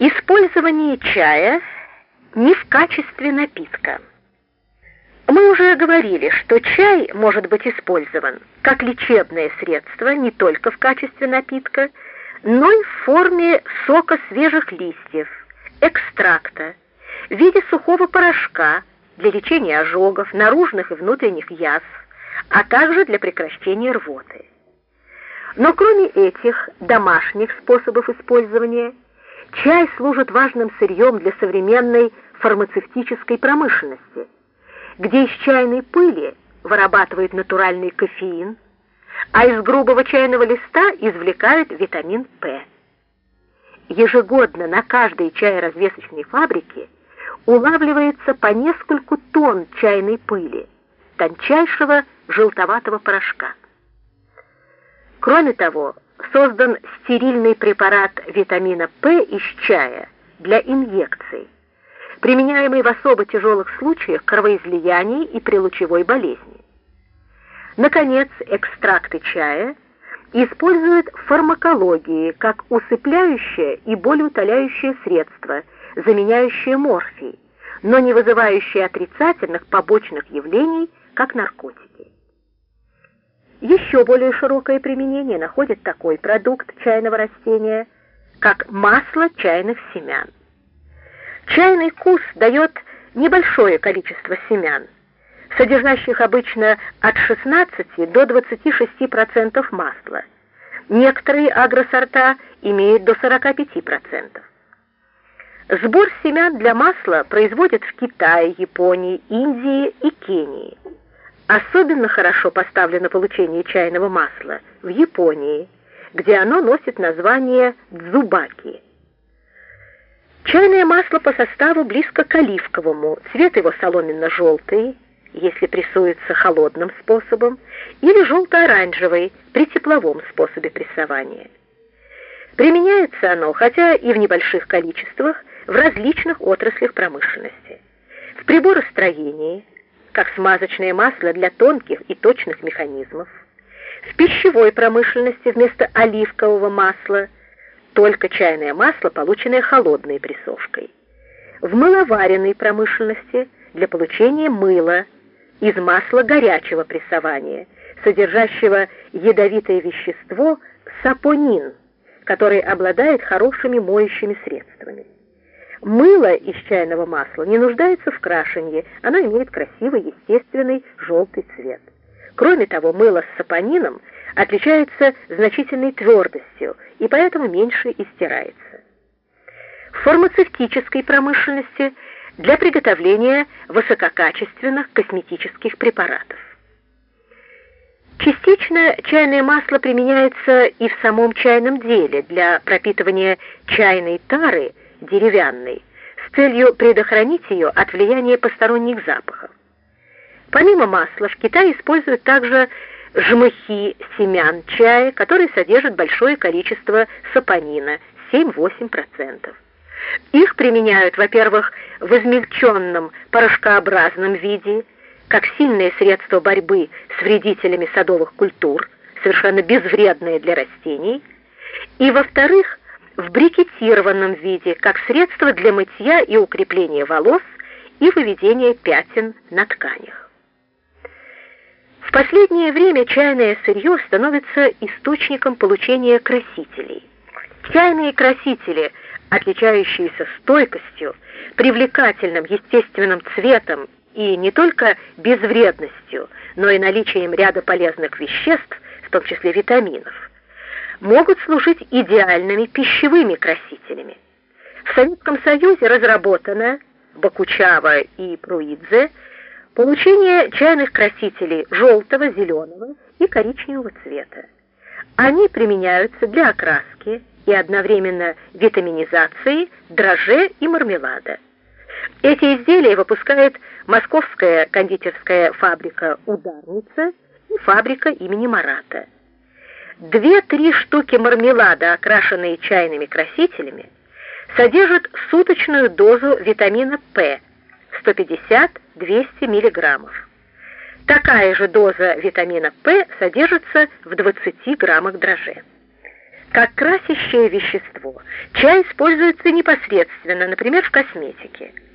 Использование чая не в качестве напитка. Мы уже говорили, что чай может быть использован как лечебное средство не только в качестве напитка, но и в форме сока свежих листьев, экстракта, в виде сухого порошка для лечения ожогов, наружных и внутренних язв, а также для прекращения рвоты. Но кроме этих домашних способов использования, чай служит важным сырьем для современной фармацевтической промышленности, где из чайной пыли вырабатывают натуральный кофеин, а из грубого чайного листа извлекают витамин П. Ежегодно на каждой чайразвесочной фабрике улавливается по нескольку тонн чайной пыли, тончайшего желтоватого порошка. Кроме того, создан стерильный препарат витамина П из чая для инъекций, применяемый в особо тяжелых случаях кровоизлияний и при лучевой болезни. Наконец, экстракты чая используют в фармакологии как усыпляющее и болеутоляющее средство, заменяющее морфий, но не вызывающее отрицательных побочных явлений, как наркотики. Еще более широкое применение находит такой продукт чайного растения, как масло чайных семян. Чайный кус дает небольшое количество семян, содержащих обычно от 16 до 26% масла. Некоторые агросорта имеют до 45%. Сбор семян для масла производят в Китае, Японии, Индии и Кении. Особенно хорошо поставлено получение чайного масла в Японии, где оно носит название дзубаки. Чайное масло по составу близко к оливковому, цвет его соломенно-желтый, если прессуется холодным способом, или желто-оранжевый при тепловом способе прессования. Применяется оно, хотя и в небольших количествах, в различных отраслях промышленности. В приборостроении, как смазочное масло для тонких и точных механизмов, в пищевой промышленности вместо оливкового масла только чайное масло, полученное холодной прессовкой, в мыловаренной промышленности для получения мыла из масла горячего прессования, содержащего ядовитое вещество сапонин, который обладает хорошими моющими средствами. Мыло из чайного масла не нуждается в крашении, оно имеет красивый, естественный желтый цвет. Кроме того, мыло с сапонином отличается значительной твердостью и поэтому меньше истирается. В фармацевтической промышленности для приготовления высококачественных косметических препаратов. Частично чайное масло применяется и в самом чайном деле для пропитывания чайной тары – деревянной, с целью предохранить ее от влияния посторонних запахов. Помимо масла в Китае используют также жмыхи семян чая, которые содержат большое количество сапонина, 7-8%. Их применяют, во-первых, в измельченном порошкообразном виде, как сильное средство борьбы с вредителями садовых культур, совершенно безвредное для растений, и, во-вторых, в брикетированном виде, как средство для мытья и укрепления волос и выведения пятен на тканях. В последнее время чайное сырье становится источником получения красителей. Чайные красители, отличающиеся стойкостью, привлекательным естественным цветом и не только безвредностью, но и наличием ряда полезных веществ, в том числе витаминов, могут служить идеальными пищевыми красителями. В Советском Союзе разработано Бакучава и Пруидзе получение чайных красителей желтого, зеленого и коричневого цвета. Они применяются для окраски и одновременно витаминизации дрожжей и мармелада. Эти изделия выпускает московская кондитерская фабрика «Ударница» и фабрика имени Марата. Две-три штуки мармелада, окрашенные чайными красителями, содержат суточную дозу витамина П 150-200 мг. Такая же доза витамина П содержится в 20 граммах дрожжей. Как красящее вещество чай используется непосредственно, например, в косметике.